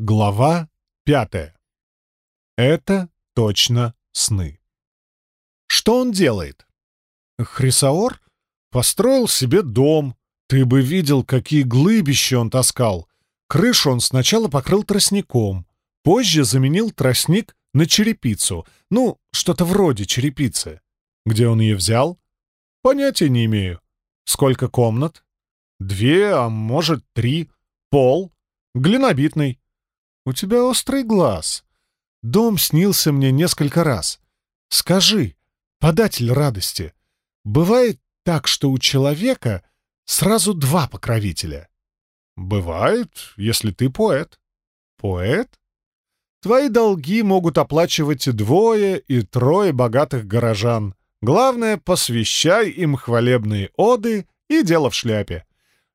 Глава пятая. Это точно сны. Что он делает? Хрисаор построил себе дом. Ты бы видел, какие глыбища он таскал. Крышу он сначала покрыл тростником, позже заменил тростник на черепицу. Ну, что-то вроде черепицы. Где он ее взял? Понятия не имею. Сколько комнат? Две, а может, три. Пол. Глинобитный. У тебя острый глаз. Дом снился мне несколько раз. Скажи, податель радости, бывает так, что у человека сразу два покровителя? Бывает, если ты поэт. Поэт? Твои долги могут оплачивать и двое, и трое богатых горожан. Главное, посвящай им хвалебные оды и дело в шляпе.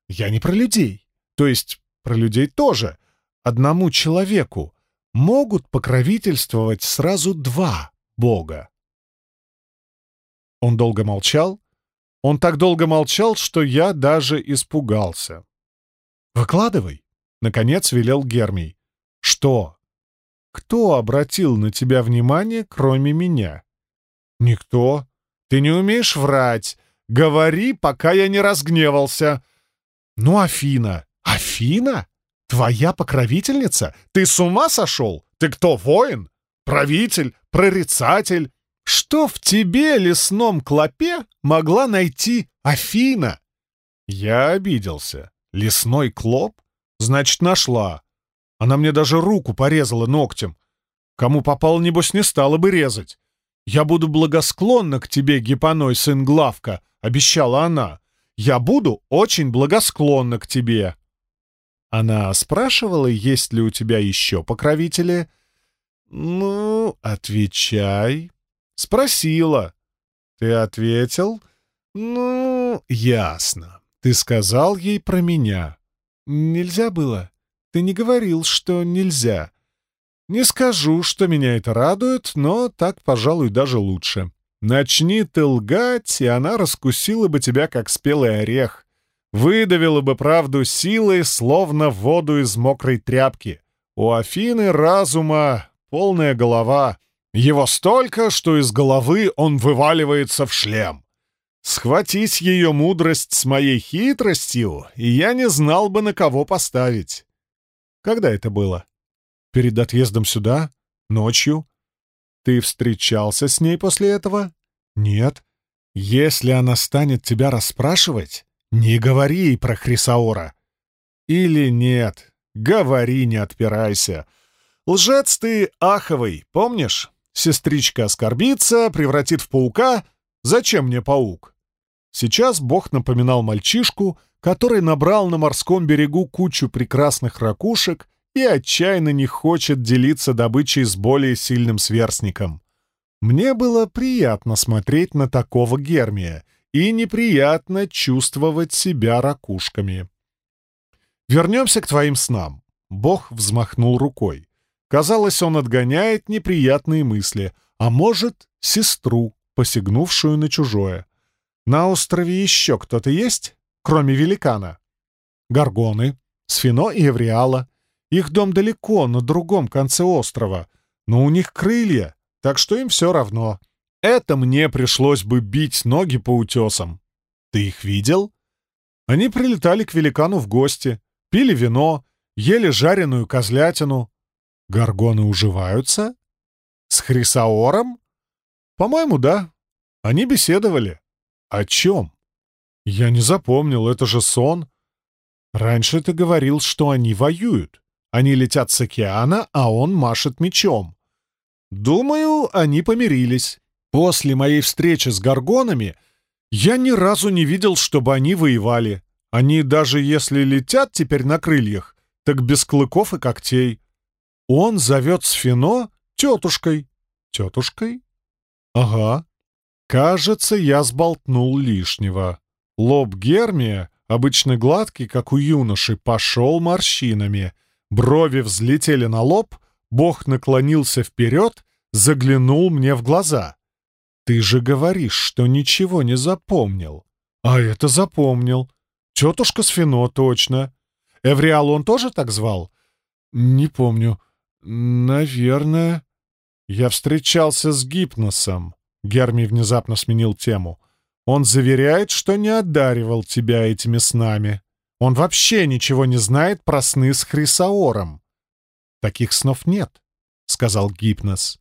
Я не про людей. То есть про людей тоже. Одному человеку могут покровительствовать сразу два бога. Он долго молчал. Он так долго молчал, что я даже испугался. «Выкладывай», — наконец велел Гермий. «Что? Кто обратил на тебя внимание, кроме меня?» «Никто. Ты не умеешь врать. Говори, пока я не разгневался». «Ну, Афина». «Афина? Твоя покровительница? Ты с ума сошел? Ты кто, воин? Правитель? Прорицатель? Что в тебе, лесном клопе, могла найти Афина?» Я обиделся. «Лесной клоп? Значит, нашла. Она мне даже руку порезала ногтем. Кому попал, небось, не стала бы резать. Я буду благосклонна к тебе, Гипоной, сын Главка», — обещала она. «Я буду очень благосклонна к тебе». Она спрашивала, есть ли у тебя еще покровители. «Ну, отвечай». «Спросила». «Ты ответил?» «Ну, ясно. Ты сказал ей про меня». «Нельзя было. Ты не говорил, что нельзя». «Не скажу, что меня это радует, но так, пожалуй, даже лучше. Начни ты лгать, и она раскусила бы тебя, как спелый орех. Выдавила бы правду силой, словно воду из мокрой тряпки. У Афины разума полная голова. Его столько, что из головы он вываливается в шлем. Схватись ее мудрость с моей хитростью, и я не знал бы, на кого поставить. Когда это было? Перед отъездом сюда? Ночью? Ты встречался с ней после этого? Нет. Если она станет тебя расспрашивать, не говори про Хрисаора. Или нет, говори, не отпирайся. Лжец ты аховый, помнишь? Сестричка оскорбится, превратит в паука. Зачем мне паук? Сейчас Бог напоминал мальчишку, который набрал на морском берегу кучу прекрасных ракушек и отчаянно не хочет делиться добычей с более сильным сверстником. Мне было приятно смотреть на такого Гермия и неприятно чувствовать себя ракушками. «Вернемся к твоим снам», — Бог взмахнул рукой. Казалось, он отгоняет неприятные мысли, а может, сестру, посягнувшую на чужое. На острове еще кто-то есть, кроме великана? Гаргоны, Сфино и Эвриала. Их дом далеко, на другом конце острова, но у них крылья, так что им все равно. Это мне пришлось бы бить ноги по утесам. Ты их видел? Они прилетали к великану в гости, пили вино, ели жареную козлятину. Гаргоны уживаются? С Хрисаором? По-моему, да. Они беседовали. «О чем?» «Я не запомнил, это же сон». «Раньше ты говорил, что они воюют. Они летят с океана, а он машет мечом». «Думаю, они помирились. После моей встречи с горгонами я ни разу не видел, чтобы они воевали. Они даже если летят теперь на крыльях, так без клыков и когтей. Он зовет Сфино тетушкой». «Тетушкой?» «Ага. Кажется, я сболтнул лишнего. Лоб Гермия, обычно гладкий, как у юноши, пошел морщинами. Брови взлетели на лоб, бог наклонился вперед, заглянул мне в глаза. «Ты же говоришь, что ничего не запомнил». «А это запомнил. Тетушка Сфино, точно. Эвриал он тоже так звал?» «Не помню. Наверное...» «Я встречался с Гипносом», — Герми внезапно сменил тему. «Он заверяет, что не одаривал тебя этими снами. Он вообще ничего не знает про сны с Хрисаором». «Таких снов нет», — сказал Гипнос.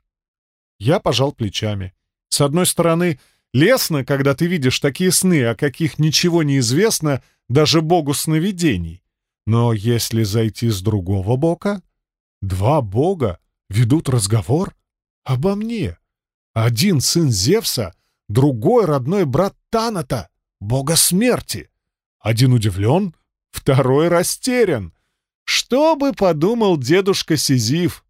Я пожал плечами. С одной стороны, лестно, когда ты видишь такие сны, о каких ничего не известно даже богу сновидений. Но если зайти с другого бока, два бога ведут разговор обо мне. Один сын Зевса, другой родной брат Таната, бога смерти. Один удивлен, второй растерян. Что бы подумал дедушка Сизиф?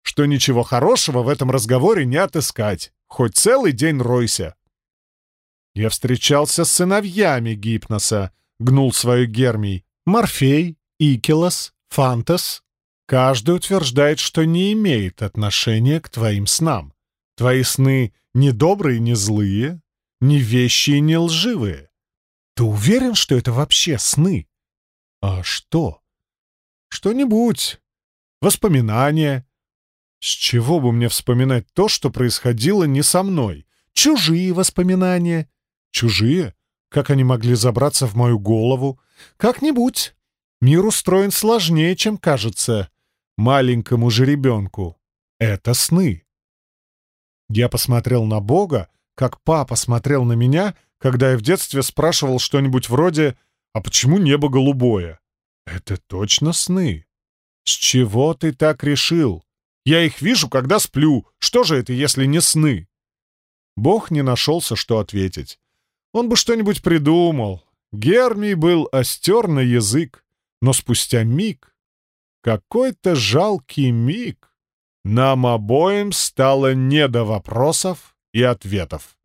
Что ничего хорошего в этом разговоре не отыскать, хоть целый день ройся. Я встречался с сыновьями Гипноса, гнул свою Гермий, Морфей, Икелос, Фантас. Каждый утверждает, что не имеет отношения к твоим снам. Твои сны не добрые, не злые, не вещи и не лживые. Ты уверен, что это вообще сны? А что? Что-нибудь. Воспоминания. С чего бы мне вспоминать то, что происходило не со мной? Чужие воспоминания. Чужие? Как они могли забраться в мою голову? Как-нибудь. Мир устроен сложнее, чем кажется маленькому жеребенку. Это сны. Я посмотрел на Бога, как папа смотрел на меня, когда я в детстве спрашивал что-нибудь вроде «А почему небо голубое?» Это точно сны. С чего ты так решил? Я их вижу, когда сплю. Что же это, если не сны? Бог не нашелся, что ответить. Он бы что-нибудь придумал. Гермий был остер на язык, но спустя миг, какой-то жалкий миг, нам обоим стало не до вопросов и ответов.